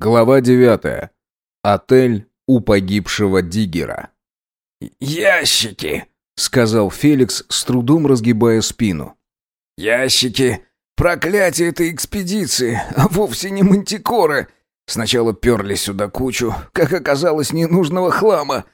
Глава девятая. Отель у погибшего Диггера. «Ящики!» — сказал Феликс, с трудом разгибая спину. «Ящики! Проклятие этой экспедиции, а вовсе не мантикоры! Сначала перли сюда кучу, как оказалось, ненужного хлама.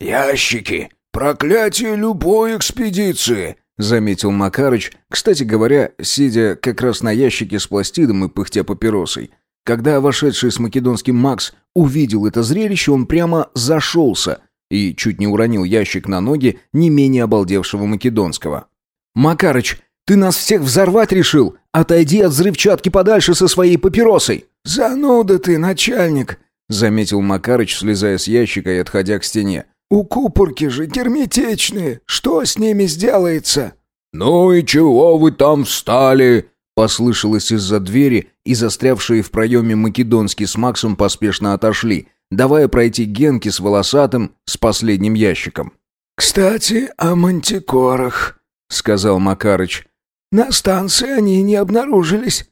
Ящики! Проклятие любой экспедиции!» — заметил Макарыч, кстати говоря, сидя как раз на ящике с пластидом и пыхтя папиросой — когда вошедший с македонским Макс увидел это зрелище, он прямо зашелся и чуть не уронил ящик на ноги не менее обалдевшего македонского. «Макарыч, ты нас всех взорвать решил? Отойди от взрывчатки подальше со своей папиросой!» «Зануда ты, начальник!» — заметил Макарыч, слезая с ящика и отходя к стене. «У купорки же герметичные! Что с ними сделается?» «Ну и чего вы там встали?» Послышалось из-за двери, и застрявшие в проеме Македонский с Максом поспешно отошли, давая пройти Генке с волосатым, с последним ящиком. «Кстати, о мантикорах», — сказал Макарыч. «На станции они не обнаружились».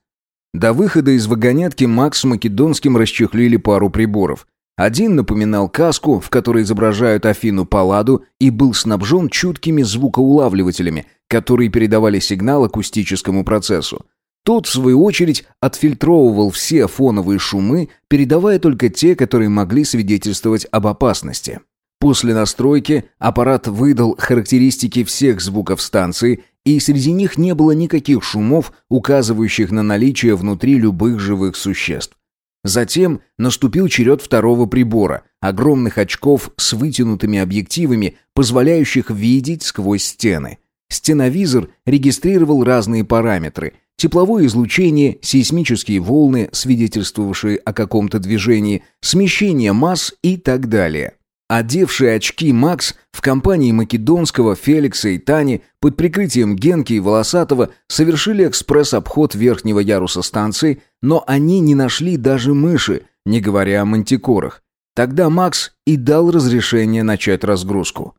До выхода из вагонетки Макс с Македонским расчехлили пару приборов. Один напоминал каску, в которой изображают Афину Палладу, и был снабжен чуткими звукоулавливателями, которые передавали сигнал акустическому процессу. Тот, в свою очередь, отфильтровывал все фоновые шумы, передавая только те, которые могли свидетельствовать об опасности. После настройки аппарат выдал характеристики всех звуков станции, и среди них не было никаких шумов, указывающих на наличие внутри любых живых существ. Затем наступил черед второго прибора, огромных очков с вытянутыми объективами, позволяющих видеть сквозь стены. Стеновизор регистрировал разные параметры, тепловое излучение, сейсмические волны, свидетельствовавшие о каком-то движении, смещение масс и так далее. Одевшие очки Макс в компании Македонского, Феликса и Тани под прикрытием Генки и Волосатого совершили экспресс-обход верхнего яруса станции, но они не нашли даже мыши, не говоря о мантикорах. Тогда Макс и дал разрешение начать разгрузку.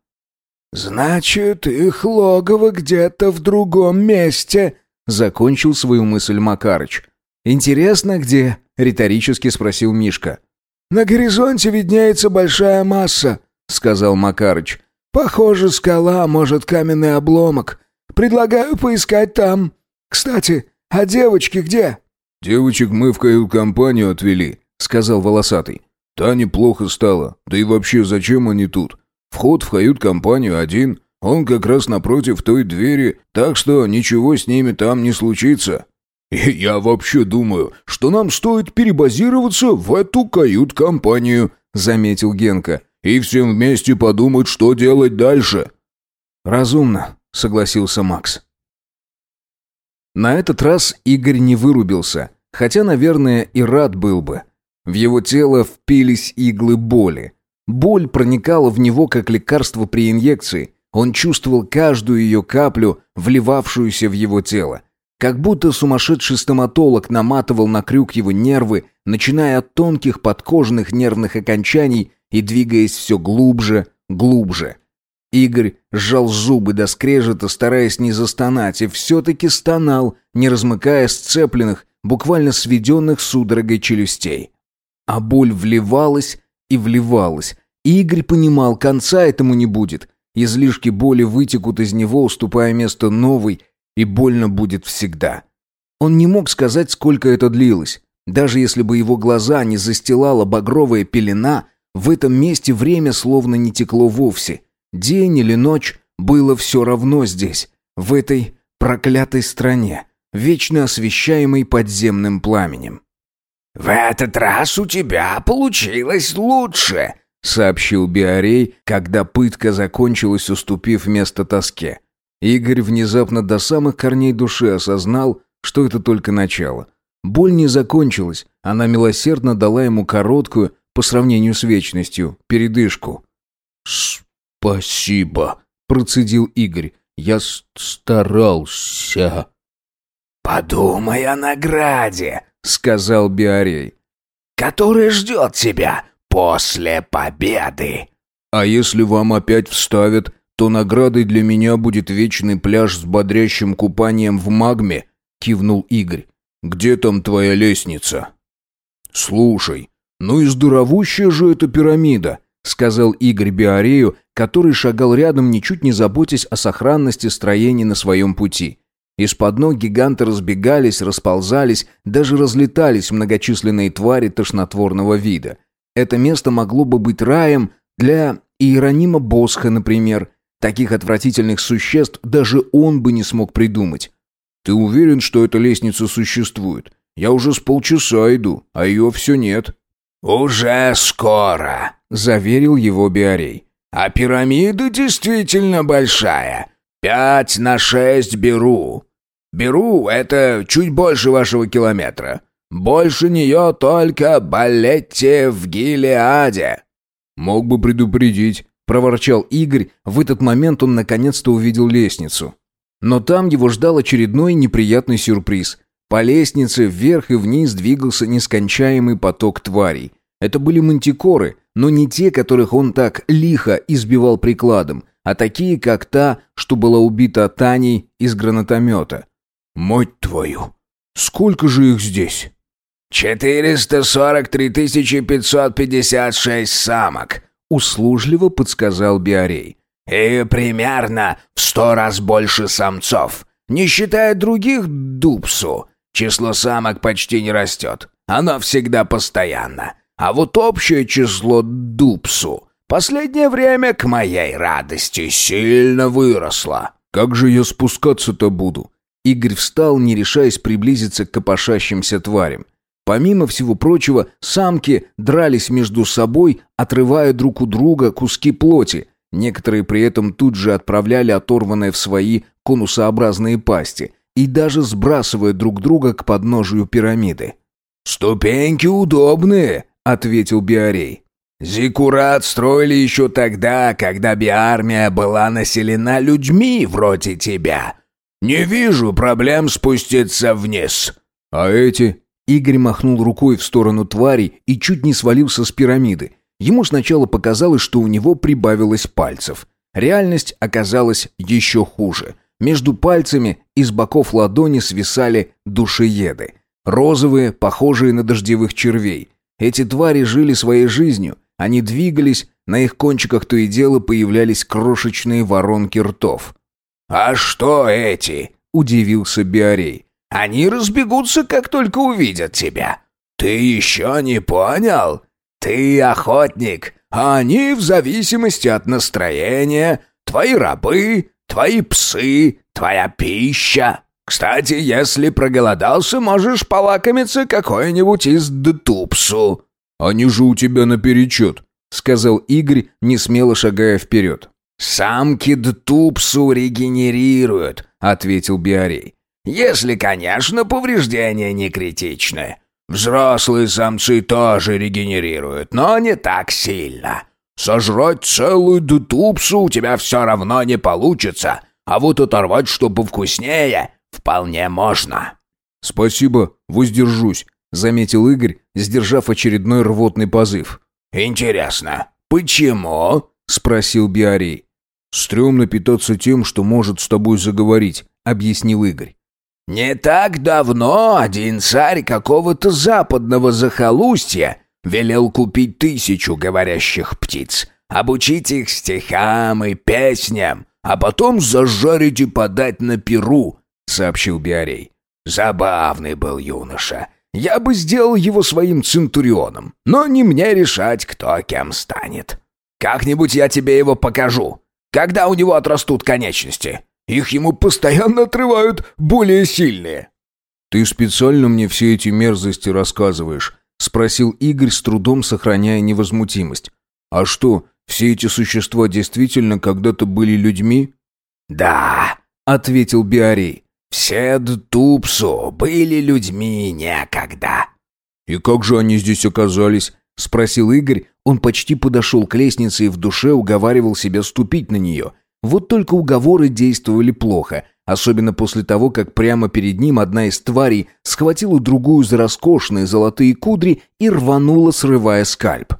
«Значит, их логово где-то в другом месте», Закончил свою мысль Макарыч. «Интересно, где?» — риторически спросил Мишка. «На горизонте виднеется большая масса», — сказал Макарыч. «Похоже, скала, может, каменный обломок. Предлагаю поискать там. Кстати, а девочки где?» «Девочек мы в кают-компанию отвели», — сказал Волосатый. «Та неплохо стала. Да и вообще, зачем они тут? Вход в кают-компанию один, он как раз напротив той двери, так что ничего с ними там не случится. И я вообще думаю, что нам стоит перебазироваться в эту кают-компанию», заметил Генка. «И всем вместе подумать, что делать дальше». «Разумно», — согласился Макс. На этот раз Игорь не вырубился, хотя, наверное, и рад был бы. В его тело впились иглы боли. Боль проникала в него как лекарство при инъекции, он чувствовал каждую ее каплю, вливавшуюся в его тело. Как будто сумасшедший стоматолог наматывал на крюк его нервы, начиная от тонких подкожных нервных окончаний и двигаясь все глубже, глубже. Игорь сжал зубы до скрежета, стараясь не застонать, и все-таки стонал, не размыкая сцепленных, буквально сведенных судорогой челюстей. А боль вливалась и вливалась. Игорь понимал, конца этому не будет. Излишки боли вытекут из него, уступая место новой, и больно будет всегда. Он не мог сказать, сколько это длилось. Даже если бы его глаза не застилала багровая пелена, в этом месте время словно не текло вовсе. День или ночь было все равно здесь, в этой проклятой стране, вечно освещаемой подземным пламенем. «В этот раз у тебя получилось лучше», сообщил Биарей, когда пытка закончилась, уступив место тоске. Игорь внезапно до самых корней души осознал, что это только начало. Боль не закончилась, она милосердно дала ему короткую, по сравнению с вечностью, передышку. «Спасибо», — процедил Игорь. «Я старался». «Подумай о награде», — сказал Биарей. «Который ждет тебя после победы. А если вам опять вставят, то наградой для меня будет вечный пляж с бодрящим купанием в магме, кивнул Игорь. Где там твоя лестница? Слушай, «Ну и здоровущая же эта пирамида», — сказал Игорь Биарею, который шагал рядом, ничуть не заботясь о сохранности строений на своем пути. Из-под ног гиганта разбегались, расползались, даже разлетались многочисленные твари тошнотворного вида. Это место могло бы быть раем для Иеронима Босха, например. Таких отвратительных существ даже он бы не смог придумать. «Ты уверен, что эта лестница существует? Я уже с полчаса иду, а ее все нет». «Уже скоро», — заверил его Биарей. «А пирамида действительно большая. Пять на шесть беру. Беру — это чуть больше вашего километра. Больше нее только Балетти в Гилеаде». «Мог бы предупредить», — проворчал Игорь. В этот момент он наконец-то увидел лестницу. Но там его ждал очередной неприятный сюрприз. По лестнице вверх и вниз двигался нескончаемый поток тварей. Это были мантикоры, но не те, которых он так лихо избивал прикладом, а такие, как та, что была убита Таней из гранатомета. «Мать твою! Сколько же их здесь?» «Четыреста сорок три тысячи пятьсот пятьдесят шесть самок», — услужливо подсказал Биарей. «И примерно в сто раз больше самцов. Не считая других дупсу, число самок почти не растет. Оно всегда постоянно. А вот общее число дупсу последнее время, к моей радости, сильно выросло». «Как же я спускаться-то буду?» Игорь встал, не решаясь приблизиться к копошащимся тварям. Помимо всего прочего, самки дрались между собой, отрывая друг у друга куски плоти. Некоторые при этом тут же отправляли оторванное в свои конусообразные пасти и даже сбрасывая друг друга к подножию пирамиды. «Ступеньки удобные», — ответил Биарей. «Зиккурат строили еще тогда, когда биармия была населена людьми вроде тебя. Не вижу проблем спуститься вниз». «А эти?» Игорь махнул рукой в сторону тварей и чуть не свалился с пирамиды. Ему сначала показалось, что у него прибавилось пальцев. Реальность оказалась еще хуже. Между пальцами из боков ладони свисали душееды. Розовые, похожие на дождевых червей. Эти твари жили своей жизнью. Они двигались, на их кончиках то и дело появлялись крошечные воронки ртов. «А что эти?» – удивился Биарей. Они разбегутся, как только увидят тебя. Ты еще не понял? Ты охотник, а они в зависимости от настроения, твои рабы, твои псы, твоя пища. Кстати, если проголодался, можешь полакомиться какой-нибудь из дтупсу». «Они же у тебя наперечет», — сказал Игорь, не смело шагая вперед. «Самки дтупсу регенерируют», — ответил Биарей. Если, конечно, повреждения не критичны. Взрослые самцы тоже регенерируют, но не так сильно. Сожрать целую дутупсу у тебя все равно не получится, а вот оторвать что повкуснее вполне можно». «Спасибо, воздержусь», — заметил Игорь, сдержав очередной рвотный позыв. «Интересно, почему?» — спросил Биарий. «Стремно питаться тем, что может с тобой заговорить», — объяснил Игорь. Не так давно один царь какого-то западного захолустья велел купить тысячу говорящих птиц, обучить их стихам и песням, а потом зажарить и подать на перу, сообщил Биарей. Забавный был юноша. Я бы сделал его своим центурионом, но не мне решать, кто кем станет. Как-нибудь я тебе его покажу, когда у него отрастут конечности. Их ему постоянно отрывают более сильные». «Ты специально мне все эти мерзости рассказываешь?» — спросил Игорь, с трудом сохраняя невозмутимость. «А что, все эти существа действительно когда-то были людьми?» «Да», — ответил Биарей. «Все Дтупсу были людьми некогда». «И как же они здесь оказались?» — спросил Игорь. Он почти подошел к лестнице и в душе уговаривал себя ступить на нее — вот только уговоры действовали плохо, особенно после того, как прямо перед ним одна из тварей схватила другую за роскошные золотые кудри и рванула, срывая скальп.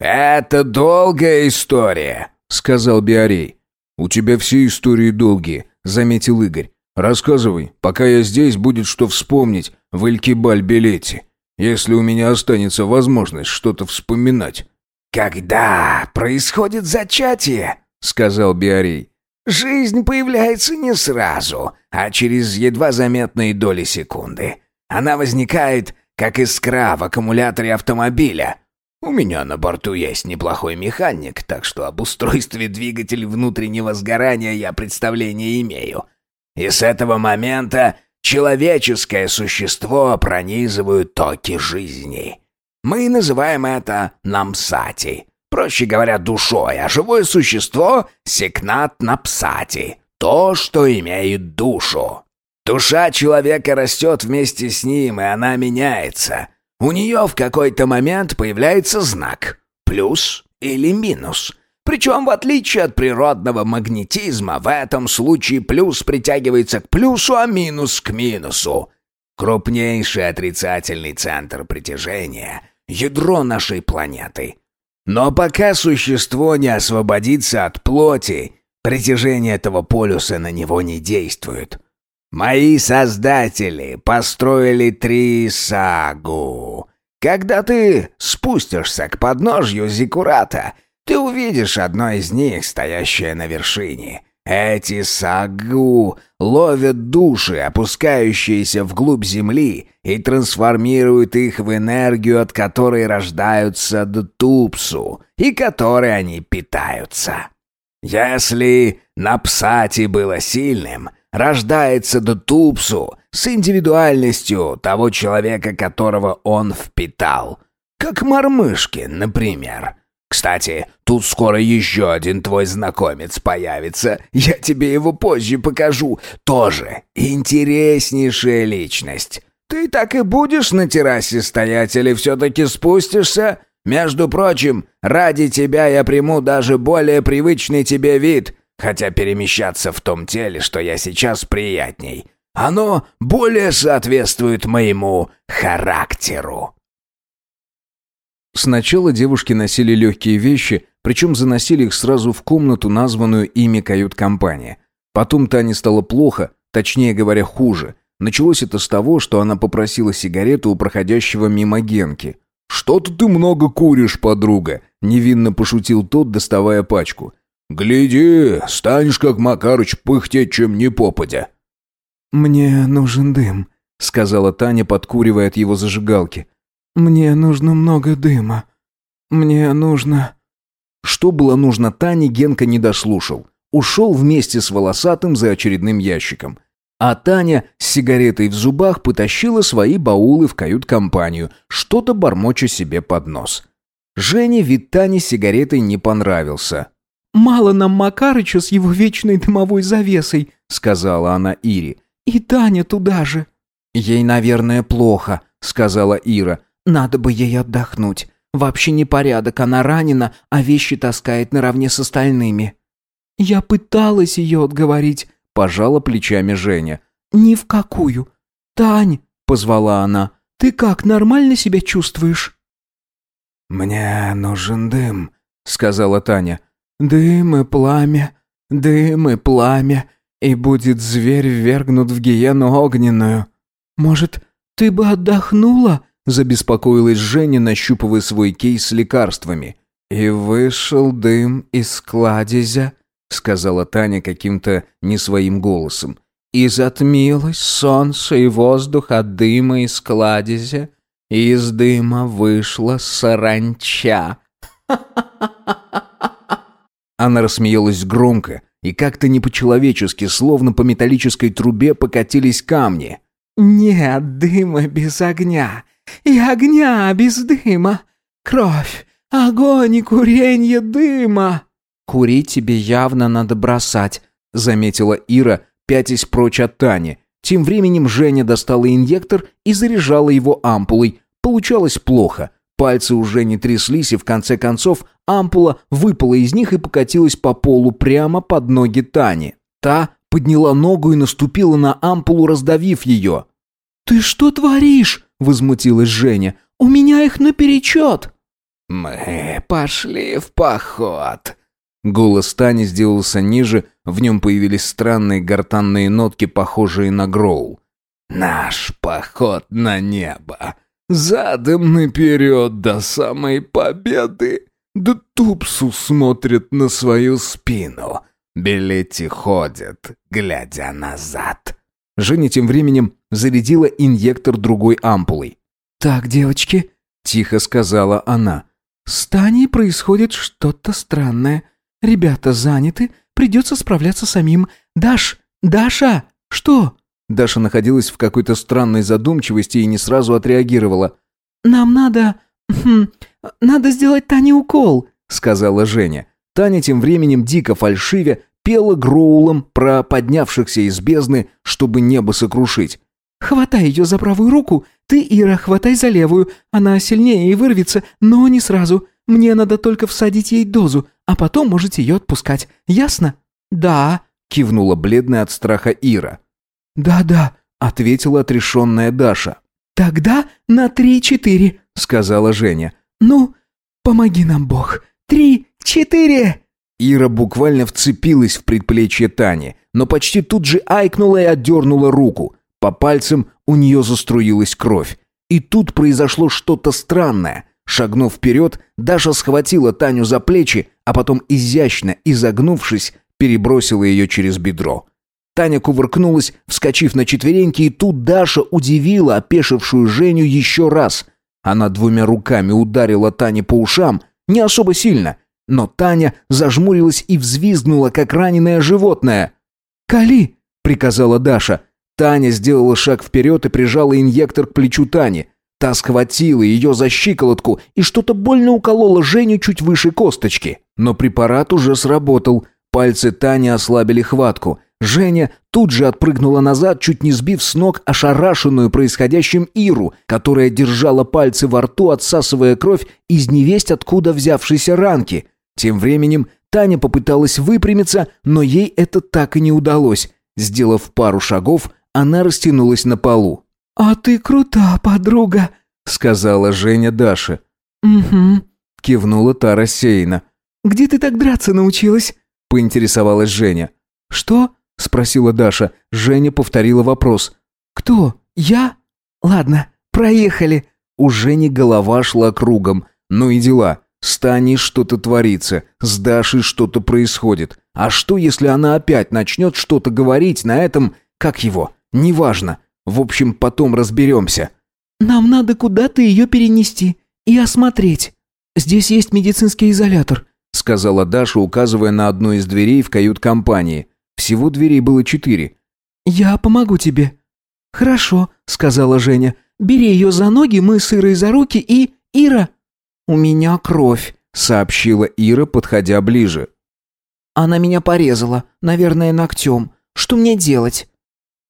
«Это долгая история», — сказал Биарей. «У тебя все истории долгие», — заметил Игорь. «Рассказывай, пока я здесь, будет что вспомнить в Элькибаль-Белете. если у меня останется возможность что-то вспоминать». «Когда происходит зачатие», — сказал Биарей, — «жизнь появляется не сразу, а через едва заметные доли секунды. Она возникает, как искра в аккумуляторе автомобиля. У меня на борту есть неплохой механик, так что об устройстве двигателя внутреннего сгорания я представление имею. И с этого момента человеческое существо пронизывают токи жизни». Мы называем это намсати. Проще говоря, душой, а живое существо — секнат напсати. То, что имеет душу. Душа человека растет вместе с ним, и она меняется. У нее в какой-то момент появляется знак — плюс или минус. Причем, в отличие от природного магнетизма, в этом случае плюс притягивается к плюсу, а минус к минусу. Крупнейший отрицательный центр притяжения — ядро нашей планеты. Но пока существо не освободится от плоти, притяжение этого полюса на него не действует. Мои создатели построили три сагу. Когда ты спустишься к подножью Зикурата, ты увидишь одно из них, стоящее на вершине. Эти сагу ловят души, опускающиеся вглубь земли, и трансформируют их в энергию, от которой рождаются дтупсу, и которой они питаются. Если на псати было сильным, рождается дтупсу с индивидуальностью того человека, которого он впитал. Как мормышки, например. Кстати, тут скоро еще один твой знакомец появится. Я тебе его позже покажу. Тоже интереснейшая личность. Ты так и будешь на террасе стоять или все-таки спустишься? Между прочим, ради тебя я приму даже более привычный тебе вид, хотя перемещаться в том теле, что я сейчас, приятней. Оно более соответствует моему характеру. Сначала девушки носили легкие вещи, причем заносили их сразу в комнату, названную ими кают-компания. Потом Тане стало плохо, точнее говоря, хуже. Началось это с того, что она попросила сигарету у проходящего мимо Генки. «Что-то ты много куришь, подруга», — невинно пошутил тот, доставая пачку. «Гляди, станешь как Макарыч пыхтеть, чем не попадя». «Мне нужен дым», — сказала Таня, подкуривая от его зажигалки. «Мне нужно много дыма. Мне нужно...» Что было нужно Тане, Генка не дослушал. Ушел вместе с волосатым за очередным ящиком. А Таня с сигаретой в зубах потащила свои баулы в кают-компанию, что-то бормоча себе под нос. Жене вид Тани сигаретой не понравился. «Мало нам Макарыча с его вечной дымовой завесой», — сказала она Ире. «И Таня туда же». «Ей, наверное, плохо», — сказала Ира. Надо бы ей отдохнуть. Вообще непорядок, она ранена, а вещи таскает наравне с остальными». «Я пыталась ее отговорить», — пожала плечами Женя. «Ни в какую. Тань», — позвала она, — «ты как, нормально себя чувствуешь?» «Мне нужен дым», — сказала Таня. «Дым и пламя, дым и пламя, и будет зверь ввергнут в гиену огненную. Может, ты бы отдохнула?» Забеспокоилась Женя, нащупывая свой кейс с лекарствами. «И вышел дым из кладезя», — сказала Таня каким-то не своим голосом. «И затмилось солнце и воздух от дыма из кладезя, и из дыма вышла саранча». Она рассмеялась громко, и как-то не по-человечески, словно по металлической трубе покатились камни. «Нет дыма без огня, и огня без дыма. Кровь, огонь и куренье дыма». «Курить тебе явно надо бросать», — заметила Ира, пятясь прочь от Тани. Тем временем Женя достала инъектор и заряжала его ампулой. Получалось плохо. Пальцы уже не тряслись, и в конце концов ампула выпала из них и покатилась по полу прямо под ноги Тани. Та подняла ногу и наступила на ампулу, раздавив ее. «Ты что творишь?» — возмутилась Женя. «У меня их наперечет!» «Мы пошли в поход!» Голос Тани сделался ниже, в нем появились странные гортанные нотки, похожие на гроул. «Наш поход на небо! задом наперед до самой победы. Да Тупсу смотрит на свою спину. Билети ходят, глядя назад. Женя тем временем зарядила инъектор другой ампулой. «Так, девочки», — тихо сказала она, — «с Таней происходит что-то странное. Ребята заняты, придется справляться самим. Даш, Даша, что?» Даша находилась в какой-то странной задумчивости и не сразу отреагировала. «Нам надо... Хм, надо сделать Тане укол», — сказала Женя. Таня тем временем дико фальшивя пела гроулом про поднявшихся из бездны, чтобы небо сокрушить. «Хватай ее за правую руку, ты, Ира, хватай за левую. Она сильнее и вырвется, но не сразу. Мне надо только всадить ей дозу, а потом можете ее отпускать. Ясно?» «Да», — кивнула бледная от страха Ира. «Да-да», — ответила отрешенная Даша. «Тогда на три-четыре», — сказала Женя. «Ну, помоги нам, Бог. Три-четыре!» Ира буквально вцепилась в предплечье Тани, но почти тут же айкнула и отдернула руку. По пальцам у нее заструилась кровь. И тут произошло что-то странное. Шагнув вперед, Даша схватила Таню за плечи, а потом изящно, изогнувшись, перебросила ее через бедро. Таня кувыркнулась, вскочив на четвереньки, и тут Даша удивила опешившую Женю еще раз. Она двумя руками ударила Тане по ушам, не особо сильно, но Таня зажмурилась и взвизгнула, как раненое животное. «Кали!» — приказала Даша. Таня сделала шаг вперед и прижала инъектор к плечу Тани. Та схватила ее за щиколотку и что-то больно уколола Женю чуть выше косточки. Но препарат уже сработал. Пальцы Тани ослабили хватку. Женя тут же отпрыгнула назад, чуть не сбив с ног ошарашенную происходящим Иру, которая держала пальцы во рту, отсасывая кровь из невесть откуда взявшейся ранки. Тем временем Таня попыталась выпрямиться, но ей это так и не удалось. Сделав пару шагов, она растянулась на полу. «А ты крута, подруга», — сказала Женя Даше. «Угу», — кивнула та рассеянно. «Где ты так драться научилась?» — поинтересовалась Женя. «Что?» — спросила Даша. Женя повторила вопрос. «Кто? Я? Ладно, проехали». У Жени голова шла кругом. Ну и дела. С Таней что-то творится, с Дашей что-то происходит. А что, если она опять начнет что-то говорить на этом, как его, неважно. В общем, потом разберемся. «Нам надо куда-то ее перенести и осмотреть. Здесь есть медицинский изолятор», сказала Даша, указывая на одну из дверей в кают-компании. Всего дверей было четыре. «Я помогу тебе». «Хорошо», — сказала Женя. «Бери ее за ноги, мы с Ирой за руки и... Ира...» «У меня кровь», — сообщила Ира, подходя ближе. «Она меня порезала, наверное, ногтем. Что мне делать?»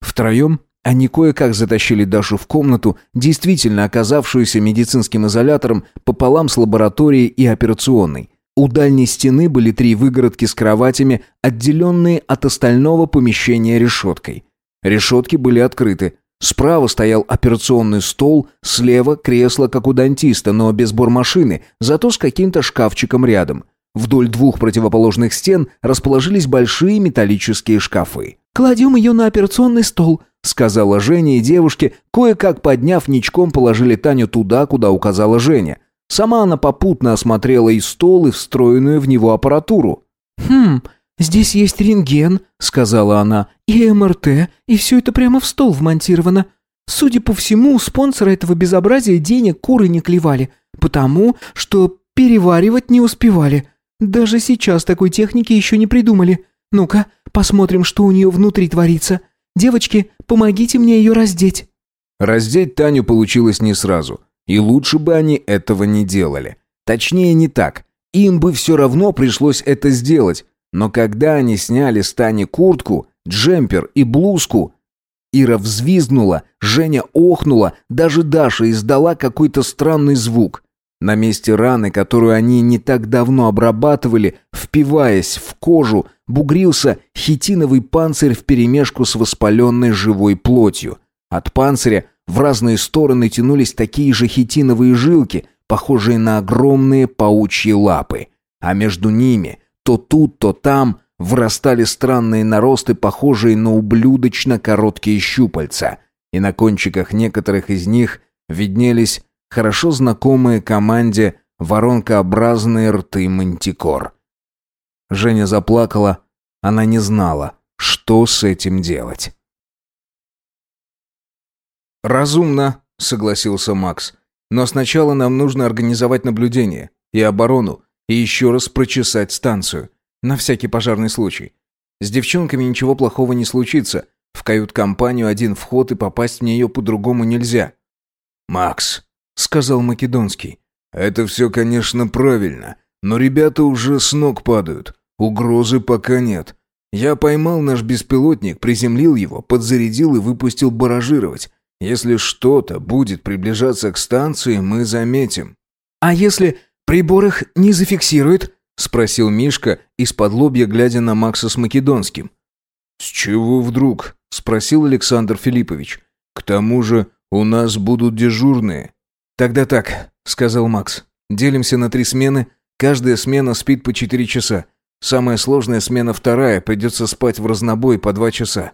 Втроем они кое-как затащили Дашу в комнату, действительно оказавшуюся медицинским изолятором пополам с лабораторией и операционной. У дальней стены были три выгородки с кроватями, отделенные от остального помещения решеткой. Решетки были открыты. Справа стоял операционный стол, слева кресло, как у дантиста, но без бормашины, зато с каким-то шкафчиком рядом. Вдоль двух противоположных стен расположились большие металлические шкафы. «Кладем ее на операционный стол», — сказала Женя, и девушки, кое-как подняв ничком, положили Таню туда, куда указала Женя — Сама она попутно осмотрела и стол, и встроенную в него аппаратуру. «Хм, здесь есть рентген», — сказала она, — «и МРТ, и все это прямо в стол вмонтировано. Судя по всему, у спонсора этого безобразия денег куры не клевали, потому что переваривать не успевали. Даже сейчас такой техники еще не придумали. Ну-ка, посмотрим, что у нее внутри творится. Девочки, помогите мне ее раздеть». Раздеть Таню получилось не сразу — и лучше бы они этого не делали. Точнее, не так. Им бы все равно пришлось это сделать. Но когда они сняли с Тани куртку, джемпер и блузку, Ира взвизгнула, Женя охнула, даже Даша издала какой-то странный звук. На месте раны, которую они не так давно обрабатывали, впиваясь в кожу, бугрился хитиновый панцирь вперемешку с воспаленной живой плотью. От панциря в разные стороны тянулись такие же хитиновые жилки, похожие на огромные паучьи лапы. А между ними, то тут, то там, вырастали странные наросты, похожие на ублюдочно короткие щупальца. И на кончиках некоторых из них виднелись хорошо знакомые команде воронкообразные рты мантикор. Женя заплакала, она не знала, что с этим делать. «Разумно», — согласился Макс. «Но сначала нам нужно организовать наблюдение и оборону, и еще раз прочесать станцию. На всякий пожарный случай. С девчонками ничего плохого не случится. В кают-компанию один вход и попасть в нее по-другому нельзя». «Макс», — сказал Македонский, — «это все, конечно, правильно, но ребята уже с ног падают. Угрозы пока нет. Я поймал наш беспилотник, приземлил его, подзарядил и выпустил баражировать. Если что-то будет приближаться к станции, мы заметим». «А если прибор их не зафиксирует?» — спросил Мишка, из-под лобья глядя на Макса с Македонским. «С чего вдруг?» — спросил Александр Филиппович. «К тому же у нас будут дежурные». «Тогда так», — сказал Макс. «Делимся на три смены. Каждая смена спит по четыре часа. Самая сложная смена вторая, придется спать в разнобой по два часа.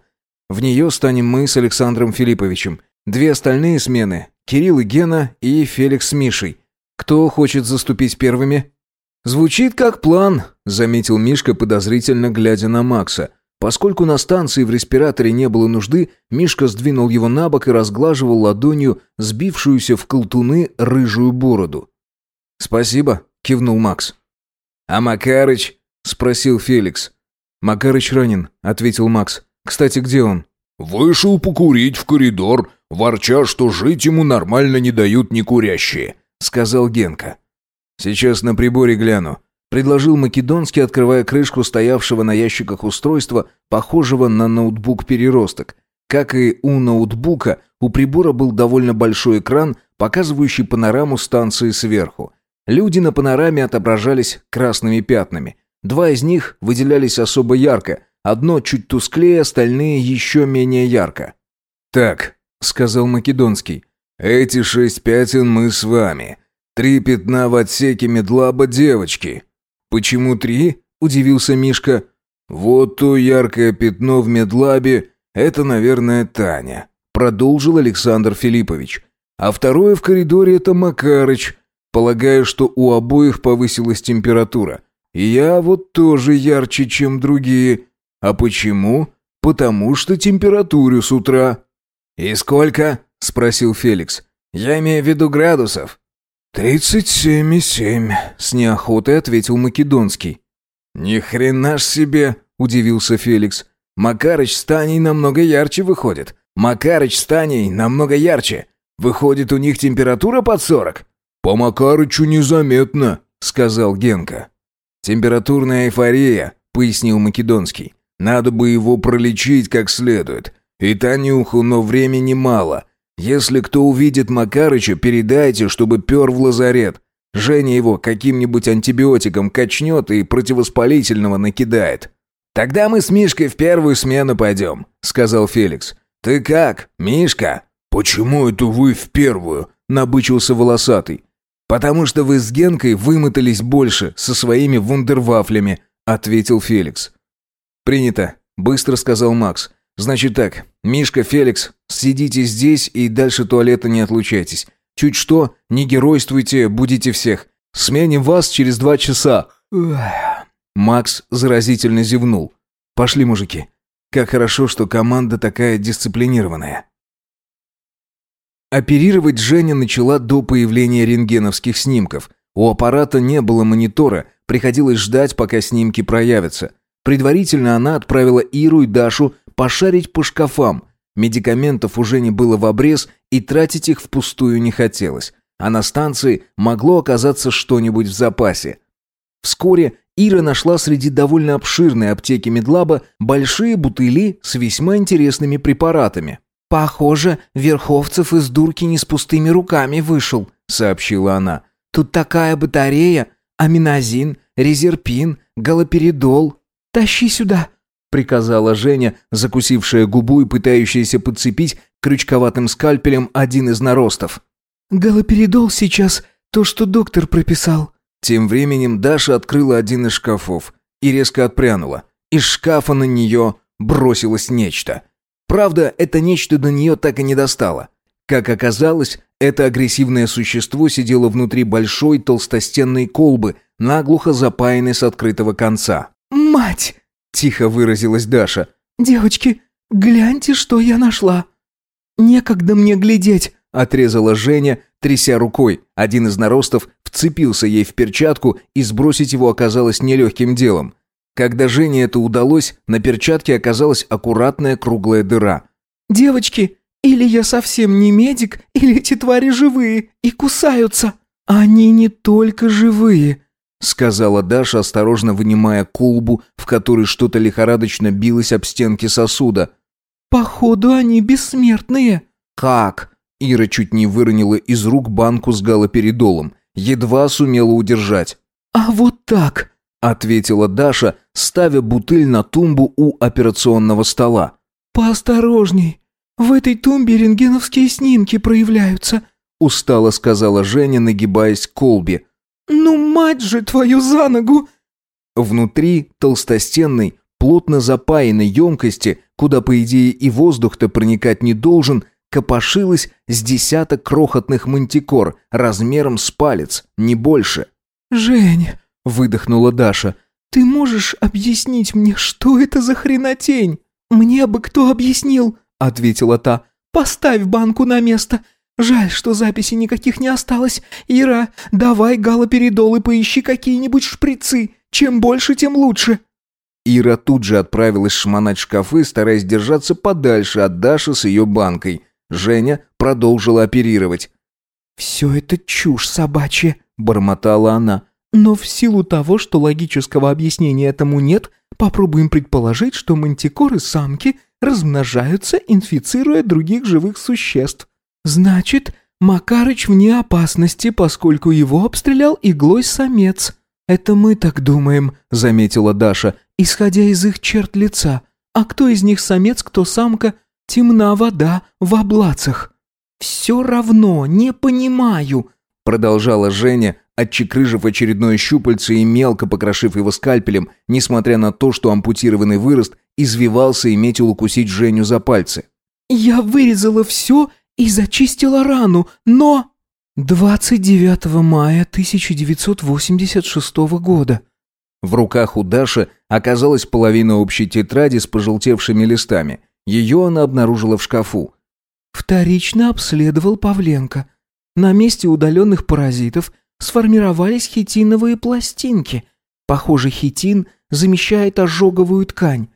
В нее станем мы с Александром Филипповичем. Две остальные смены – Кирилл и Гена и Феликс с Мишей. Кто хочет заступить первыми?» «Звучит как план», – заметил Мишка, подозрительно глядя на Макса. Поскольку на станции в респираторе не было нужды, Мишка сдвинул его на бок и разглаживал ладонью сбившуюся в колтуны рыжую бороду. «Спасибо», – кивнул Макс. «А Макарыч?» – спросил Феликс. «Макарыч ранен», – ответил Макс. «Кстати, где он?» «Вышел покурить в коридор, ворча, что жить ему нормально не дают некурящие», — сказал Генка. «Сейчас на приборе гляну», — предложил Македонский, открывая крышку стоявшего на ящиках устройства, похожего на ноутбук-переросток. Как и у ноутбука, у прибора был довольно большой экран, показывающий панораму станции сверху. Люди на панораме отображались красными пятнами. Два из них выделялись особо ярко — Одно чуть тусклее, остальные еще менее ярко. «Так», — сказал Македонский, — «эти шесть пятен мы с вами. Три пятна в отсеке медлаба девочки». «Почему три?» — удивился Мишка. «Вот то яркое пятно в медлабе — это, наверное, Таня», — продолжил Александр Филиппович. «А второе в коридоре — это Макарыч. Полагаю, что у обоих повысилась температура. И я вот тоже ярче, чем другие». А почему? Потому что температуру с утра. И сколько? спросил Феликс. Я имею в виду градусов. «Тридцать семь и семь», — с неохотой ответил Македонский. «Ни хрена ж себе!» — удивился Феликс. «Макарыч с Таней намного ярче выходит. Макарыч с Таней намного ярче. Выходит, у них температура под сорок?» «По Макарычу незаметно», — сказал Генка. «Температурная эйфория», — пояснил Македонский. Надо бы его пролечить как следует. И Танюху, но времени мало. Если кто увидит Макарыча, передайте, чтобы пер в лазарет. Женя его каким-нибудь антибиотиком качнет и противовоспалительного накидает. «Тогда мы с Мишкой в первую смену пойдем», — сказал Феликс. «Ты как, Мишка?» «Почему это вы в первую?» — набычился волосатый. «Потому что вы с Генкой вымотались больше со своими вундервафлями», — ответил Феликс. «Принято», — быстро сказал Макс. «Значит так, Мишка, Феликс, сидите здесь и дальше туалета не отлучайтесь. Чуть что, не геройствуйте, будете всех. Сменим вас через два часа». Макс заразительно зевнул. «Пошли, мужики. Как хорошо, что команда такая дисциплинированная». Оперировать Женя начала до появления рентгеновских снимков. У аппарата не было монитора, приходилось ждать, пока снимки проявятся. Предварительно она отправила Иру и Дашу пошарить по шкафам. Медикаментов уже не было в обрез, и тратить их впустую не хотелось. А на станции могло оказаться что-нибудь в запасе. Вскоре Ира нашла среди довольно обширной аптеки Медлаба большие бутыли с весьма интересными препаратами. «Похоже, Верховцев из дурки не с пустыми руками вышел», — сообщила она. «Тут такая батарея, аминозин, резерпин, галоперидол, «Тащи сюда!» — приказала Женя, закусившая губу и пытающаяся подцепить крючковатым скальпелем один из наростов. «Галоперидол сейчас то, что доктор прописал». Тем временем Даша открыла один из шкафов и резко отпрянула. Из шкафа на нее бросилось нечто. Правда, это нечто до нее так и не достало. Как оказалось, Это агрессивное существо сидело внутри большой толстостенной колбы, наглухо запаянной с открытого конца. «Мать!» – тихо выразилась Даша. «Девочки, гляньте, что я нашла!» «Некогда мне глядеть!» – отрезала Женя, тряся рукой. Один из наростов вцепился ей в перчатку, и сбросить его оказалось нелегким делом. Когда Жене это удалось, на перчатке оказалась аккуратная круглая дыра. «Девочки, или я совсем не медик, или эти твари живые и кусаются. Они не только живые, сказала Даша, осторожно вынимая колбу, в которой что-то лихорадочно билось об стенки сосуда. Походу, они бессмертные. Как? Ира чуть не выронила из рук банку с галоперидолом, едва сумела удержать. А вот так, ответила Даша, ставя бутыль на тумбу у операционного стола. Поосторожней. В этой тумбе рентгеновские снимки проявляются», — устало сказала Женя, нагибаясь к колбе. «Ну, мать же твою за ногу!» Внутри толстостенной, плотно запаянной емкости, куда, по идее, и воздух-то проникать не должен, копошилось с десяток крохотных мантикор размером с палец, не больше. «Жень», — выдохнула Даша, — «ты можешь объяснить мне, что это за хренотень? Мне бы кто объяснил?» ответила та. «Поставь банку на место. Жаль, что записей никаких не осталось. Ира, давай галоперидол и поищи какие-нибудь шприцы. Чем больше, тем лучше». Ира тут же отправилась шмонать шкафы, стараясь держаться подальше от Даши с ее банкой. Женя продолжила оперировать. «Все это чушь собачья», — бормотала она. «Но в силу того, что логического объяснения этому нет, попробуем предположить, что мантикоры-самки размножаются, инфицируя других живых существ. Значит, Макарыч вне опасности, поскольку его обстрелял иглой самец. Это мы так думаем, заметила Даша, исходя из их черт лица. А кто из них самец, кто самка? Темна вода в облацах. Все равно не понимаю, продолжала Женя, отчекрыжив очередное щупальце и мелко покрошив его скальпелем, несмотря на то, что ампутированный вырост извивался и метил укусить Женю за пальцы. «Я вырезала все и зачистила рану, но...» 29 мая 1986 года. В руках у Даши оказалась половина общей тетради с пожелтевшими листами. Ее она обнаружила в шкафу. Вторично обследовал Павленко. На месте удаленных паразитов сформировались хитиновые пластинки. Похоже, хитин замещает ожоговую ткань.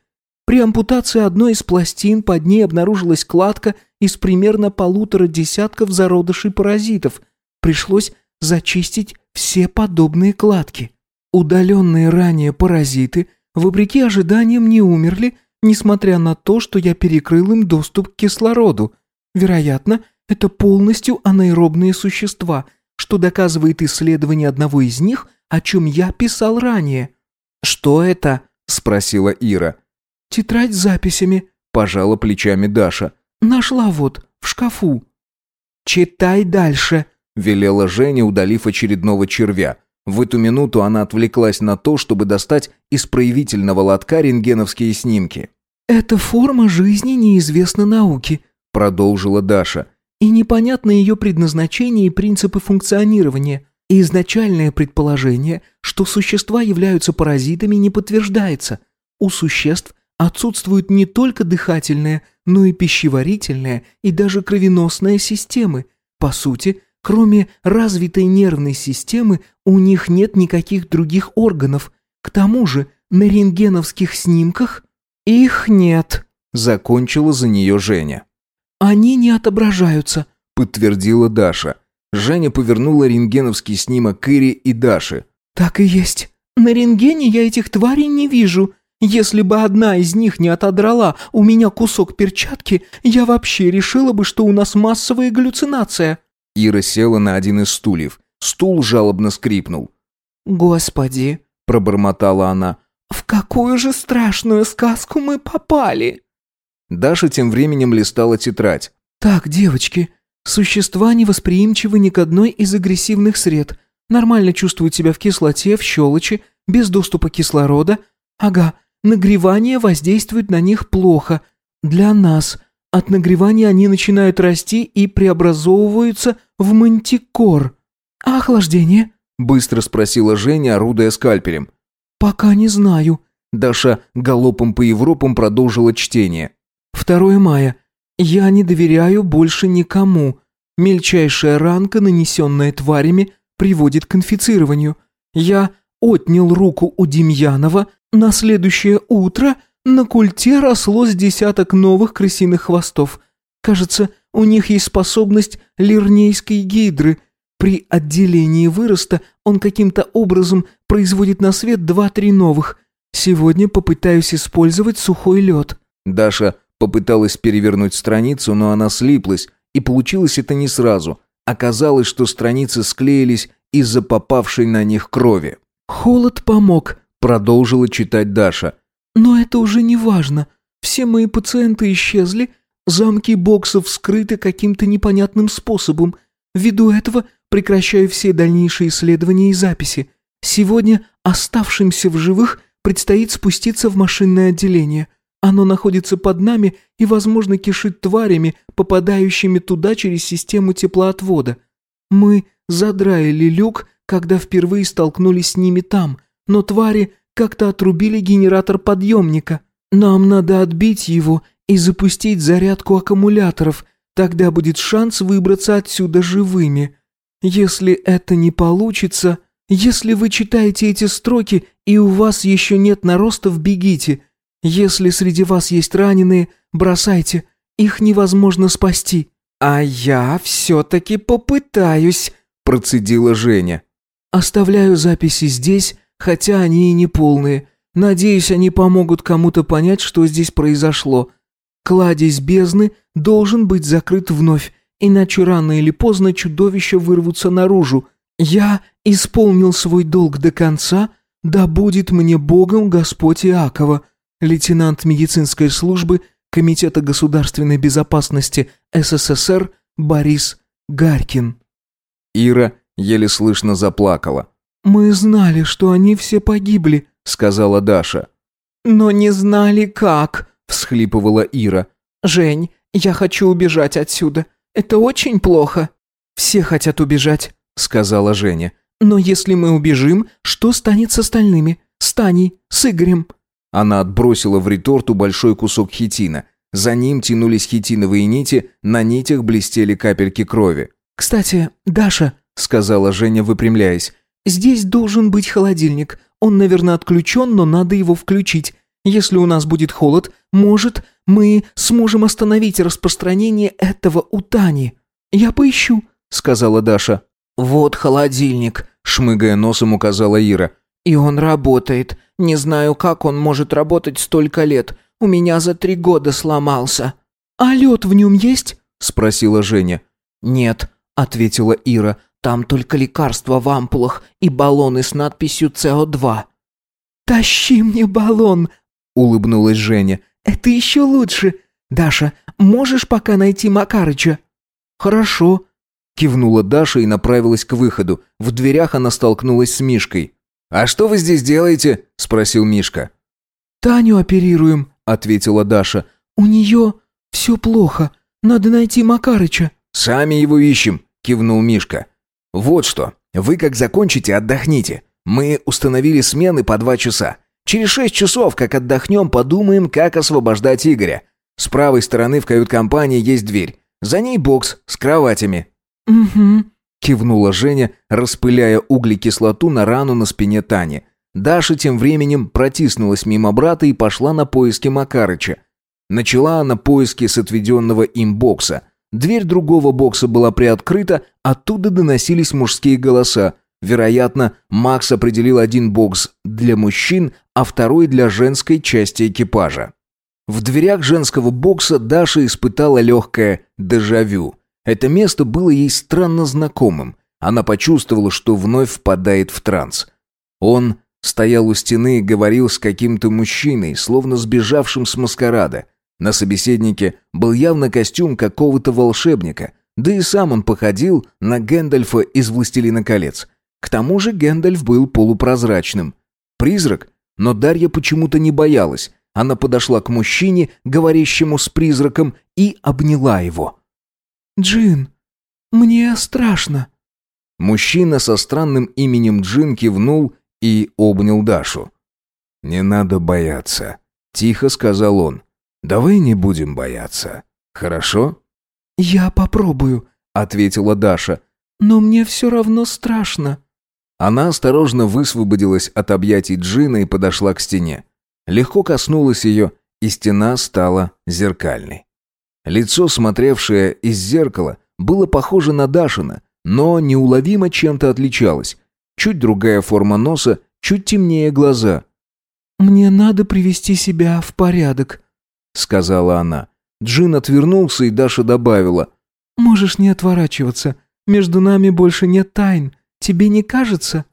При ампутации одной из пластин под ней обнаружилась кладка из примерно полутора десятков зародышей паразитов. Пришлось зачистить все подобные кладки. Удаленные ранее паразиты, вопреки ожиданиям, не умерли, несмотря на то, что я перекрыл им доступ к кислороду. Вероятно, это полностью анаэробные существа, что доказывает исследование одного из них, о чем я писал ранее. «Что это?» – спросила Ира. «Тетрадь с записями», – пожала плечами Даша. «Нашла вот, в шкафу». «Читай дальше», – велела Женя, удалив очередного червя. В эту минуту она отвлеклась на то, чтобы достать из проявительного лотка рентгеновские снимки. «Эта форма жизни неизвестна науке», – продолжила Даша. «И непонятно ее предназначение и принципы функционирования. И изначальное предположение, что существа являются паразитами, не подтверждается. У существ Отсутствуют не только дыхательная, но и пищеварительная и даже кровеносная системы. По сути, кроме развитой нервной системы, у них нет никаких других органов. К тому же, на рентгеновских снимках их нет, закончила за нее Женя. Они не отображаются, подтвердила Даша. Женя повернула рентгеновский снимок Ире и Даше. Так и есть. На рентгене я этих тварей не вижу, если бы одна из них не отодрала у меня кусок перчатки, я вообще решила бы, что у нас массовая галлюцинация». Ира села на один из стульев. Стул жалобно скрипнул. «Господи», — пробормотала она, — «в какую же страшную сказку мы попали?» Даша тем временем листала тетрадь. «Так, девочки, существа невосприимчивы ни к одной из агрессивных сред. Нормально чувствуют себя в кислоте, в щелочи, без доступа кислорода. Ага, Нагревание воздействует на них плохо. Для нас. От нагревания они начинают расти и преобразовываются в мантикор. А охлаждение? Быстро спросила Женя, орудуя скальпелем. Пока не знаю. Даша галопом по Европам продолжила чтение. 2 мая. Я не доверяю больше никому. Мельчайшая ранка, нанесенная тварями, приводит к инфицированию. Я отнял руку у Демьянова, на следующее утро на культе росло с десяток новых крысиных хвостов. Кажется, у них есть способность лирнейской гидры. При отделении выроста он каким-то образом производит на свет два-три новых. Сегодня попытаюсь использовать сухой лед». Даша попыталась перевернуть страницу, но она слиплась, и получилось это не сразу. Оказалось, что страницы склеились из-за попавшей на них крови. «Холод помог», — продолжила читать Даша. «Но это уже не важно. Все мои пациенты исчезли, замки боксов вскрыты каким-то непонятным способом. Ввиду этого прекращаю все дальнейшие исследования и записи. Сегодня оставшимся в живых предстоит спуститься в машинное отделение. Оно находится под нами и, возможно, кишит тварями, попадающими туда через систему теплоотвода. Мы задраили люк, когда впервые столкнулись с ними там, но твари как-то отрубили генератор подъемника. Нам надо отбить его и запустить зарядку аккумуляторов, тогда будет шанс выбраться отсюда живыми. Если это не получится, если вы читаете эти строки и у вас еще нет наростов, бегите. Если среди вас есть раненые, бросайте, их невозможно спасти. А я все-таки попытаюсь, процедила Женя. Оставляю записи здесь, хотя они и не полные. Надеюсь, они помогут кому-то понять, что здесь произошло. Кладезь бездны должен быть закрыт вновь, иначе рано или поздно чудовища вырвутся наружу. Я исполнил свой долг до конца, да будет мне Богом Господь Иакова, лейтенант медицинской службы Комитета государственной безопасности СССР Борис Гарькин. Ира еле слышно заплакала. «Мы знали, что они все погибли», — сказала Даша. «Но не знали как», — всхлипывала Ира. «Жень, я хочу убежать отсюда. Это очень плохо». «Все хотят убежать», — сказала Женя. «Но если мы убежим, что станет с остальными? С Таней, с Игорем?» Она отбросила в реторту большой кусок хитина. За ним тянулись хитиновые нити, на нитях блестели капельки крови. «Кстати, Даша», сказала Женя, выпрямляясь. «Здесь должен быть холодильник. Он, наверное, отключен, но надо его включить. Если у нас будет холод, может, мы сможем остановить распространение этого у Тани. Я поищу», — сказала Даша. «Вот холодильник», — шмыгая носом указала Ира. «И он работает. Не знаю, как он может работать столько лет. У меня за три года сломался». «А лед в нем есть?» — спросила Женя. «Нет», — ответила Ира. Там только лекарства в ампулах и баллоны с надписью СО2». «Тащи мне баллон!» — улыбнулась Женя. «Это еще лучше. Даша, можешь пока найти Макарыча?» «Хорошо», — кивнула Даша и направилась к выходу. В дверях она столкнулась с Мишкой. «А что вы здесь делаете?» — спросил Мишка. «Таню оперируем», — ответила Даша. «У нее все плохо. Надо найти Макарыча». «Сами его ищем», — кивнул Мишка. «Вот что. Вы как закончите, отдохните. Мы установили смены по два часа. Через шесть часов, как отдохнем, подумаем, как освобождать Игоря. С правой стороны в кают-компании есть дверь. За ней бокс с кроватями». «Угу», — кивнула Женя, распыляя углекислоту на рану на спине Тани. Даша тем временем протиснулась мимо брата и пошла на поиски Макарыча. Начала она поиски с отведенного им бокса. Дверь другого бокса была приоткрыта, оттуда доносились мужские голоса. Вероятно, Макс определил один бокс для мужчин, а второй для женской части экипажа. В дверях женского бокса Даша испытала легкое дежавю. Это место было ей странно знакомым. Она почувствовала, что вновь впадает в транс. Он стоял у стены и говорил с каким-то мужчиной, словно сбежавшим с маскарада – на собеседнике был явно костюм какого-то волшебника, да и сам он походил на Гэндальфа из «Властелина колец». К тому же Гэндальф был полупрозрачным. Призрак? Но Дарья почему-то не боялась. Она подошла к мужчине, говорящему с призраком, и обняла его. «Джин, мне страшно». Мужчина со странным именем Джин кивнул и обнял Дашу. «Не надо бояться», — тихо сказал он. «Давай не будем бояться. Хорошо?» «Я попробую», — ответила Даша. «Но мне все равно страшно». Она осторожно высвободилась от объятий Джина и подошла к стене. Легко коснулась ее, и стена стала зеркальной. Лицо, смотревшее из зеркала, было похоже на Дашина, но неуловимо чем-то отличалось. Чуть другая форма носа, чуть темнее глаза. «Мне надо привести себя в порядок», — сказала она. Джин отвернулся, и Даша добавила. «Можешь не отворачиваться. Между нами больше нет тайн. Тебе не кажется?»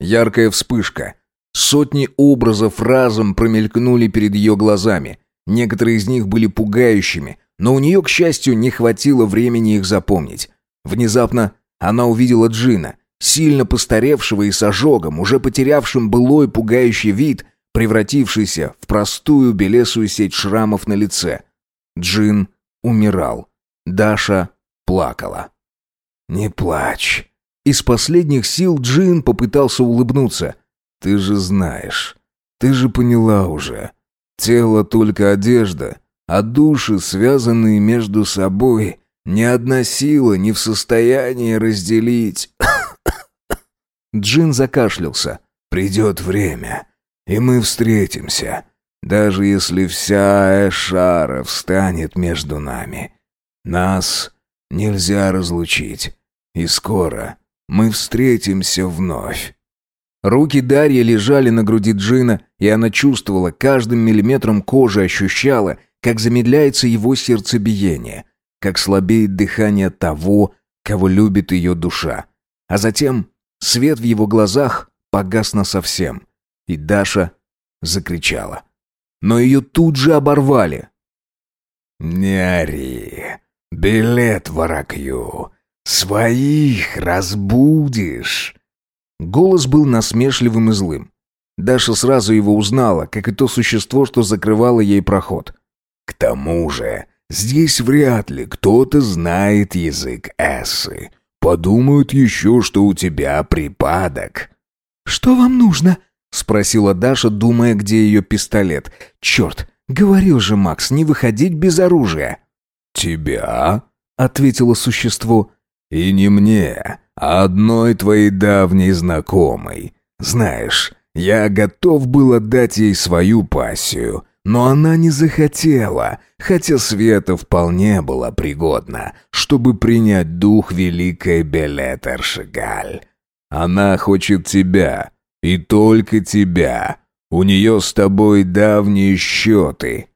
Яркая вспышка. Сотни образов разом промелькнули перед ее глазами. Некоторые из них были пугающими, но у нее, к счастью, не хватило времени их запомнить. Внезапно она увидела Джина, сильно постаревшего и с ожогом, уже потерявшим былой пугающий вид, превратившийся в простую белесую сеть шрамов на лице. Джин умирал. Даша плакала. «Не плачь». Из последних сил Джин попытался улыбнуться. «Ты же знаешь. Ты же поняла уже. Тело только одежда, а души, связанные между собой, ни одна сила не в состоянии разделить». Джин закашлялся. «Придет время, и мы встретимся. Даже если вся Эшара встанет между нами, нас нельзя разлучить, и скоро мы встретимся вновь». Руки Дарьи лежали на груди Джина, и она чувствовала, каждым миллиметром кожи ощущала, как замедляется его сердцебиение, как слабеет дыхание того, кого любит ее душа. А затем свет в его глазах погас на совсем, и Даша закричала но ее тут же оборвали. «Не ори, билет ворокью, своих разбудишь!» Голос был насмешливым и злым. Даша сразу его узнала, как и то существо, что закрывало ей проход. «К тому же, здесь вряд ли кто-то знает язык Эссы. Подумают еще, что у тебя припадок». «Что вам нужно?» — спросила Даша, думая, где ее пистолет. «Черт, говорил же Макс, не выходить без оружия». «Тебя?» — ответило существо. «И не мне, а одной твоей давней знакомой. Знаешь, я готов был отдать ей свою пассию, но она не захотела, хотя Света вполне была пригодна, чтобы принять дух великой Белетершигаль. Она хочет тебя, и только тебя. У нее с тобой давние счеты».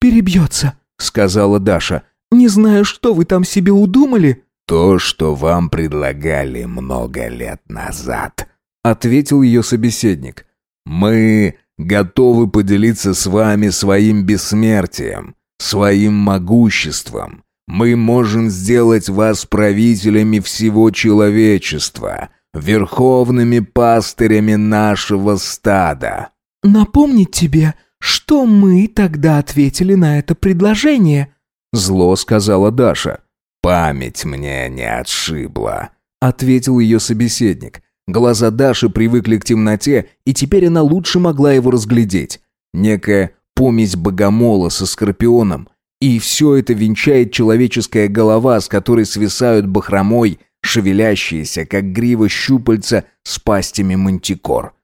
«Перебьется», — сказала Даша. «Не знаю, что вы там себе удумали». «То, что вам предлагали много лет назад», — ответил ее собеседник. «Мы готовы поделиться с вами своим бессмертием, своим могуществом. Мы можем сделать вас правителями всего человечества, верховными пастырями нашего стада». «Напомнить тебе, что мы тогда ответили на это предложение?» Зло сказала Даша. «Память мне не отшибла», — ответил ее собеседник. Глаза Даши привыкли к темноте, и теперь она лучше могла его разглядеть. Некая помесь богомола со скорпионом. И все это венчает человеческая голова, с которой свисают бахромой шевелящиеся, как грива щупальца с пастями мантикор.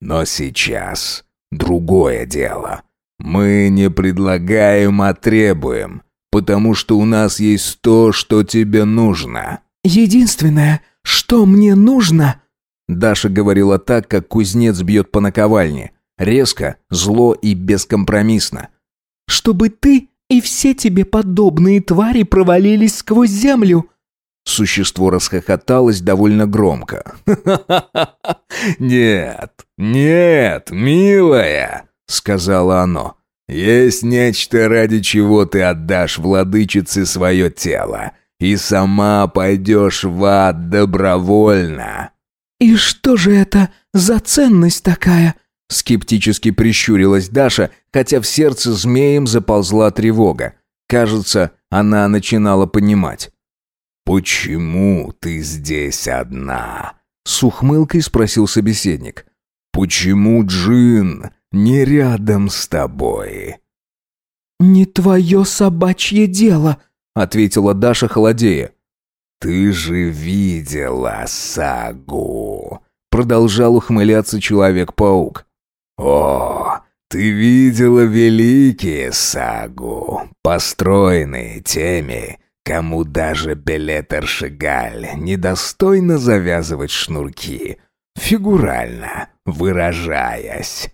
Но сейчас другое дело. Мы не предлагаем, а требуем, потому что у нас есть то, что тебе нужно. Единственное, что мне нужно... Даша говорила так, как кузнец бьет по наковальне. Резко, зло и бескомпромиссно. «Чтобы ты и все тебе подобные твари провалились сквозь землю. Существо расхохоталось довольно громко. «Нет, нет, милая!» — сказала оно. «Есть нечто, ради чего ты отдашь владычице свое тело, и сама пойдешь в ад добровольно». «И что же это за ценность такая?» — Скептически прищурилась Даша, хотя в сердце змеем заползла тревога. Кажется, она начинала понимать. «Почему ты здесь одна?» С ухмылкой спросил собеседник. «Почему Джин не рядом с тобой?» «Не твое собачье дело», — ответила Даша холодея. «Ты же видела сагу», — продолжал ухмыляться Человек-паук. «О, ты видела великие сагу, построенные теми, кому даже Белетер Шигаль недостойно завязывать шнурки, фигурально выражаясь.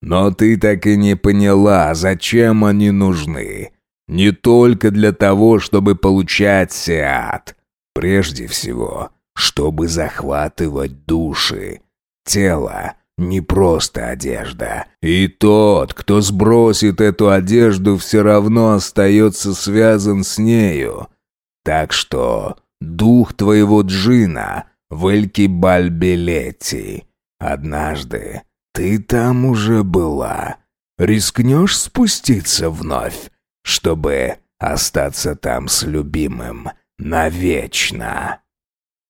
Но ты так и не поняла, зачем они нужны. Не только для того, чтобы получать сеат. Прежде всего, чтобы захватывать души. Тело не просто одежда. И тот, кто сбросит эту одежду, все равно остается связан с нею. Так что дух твоего джина в Элькибальбелетти. Однажды ты там уже была. Рискнешь спуститься вновь, чтобы остаться там с любимым навечно?»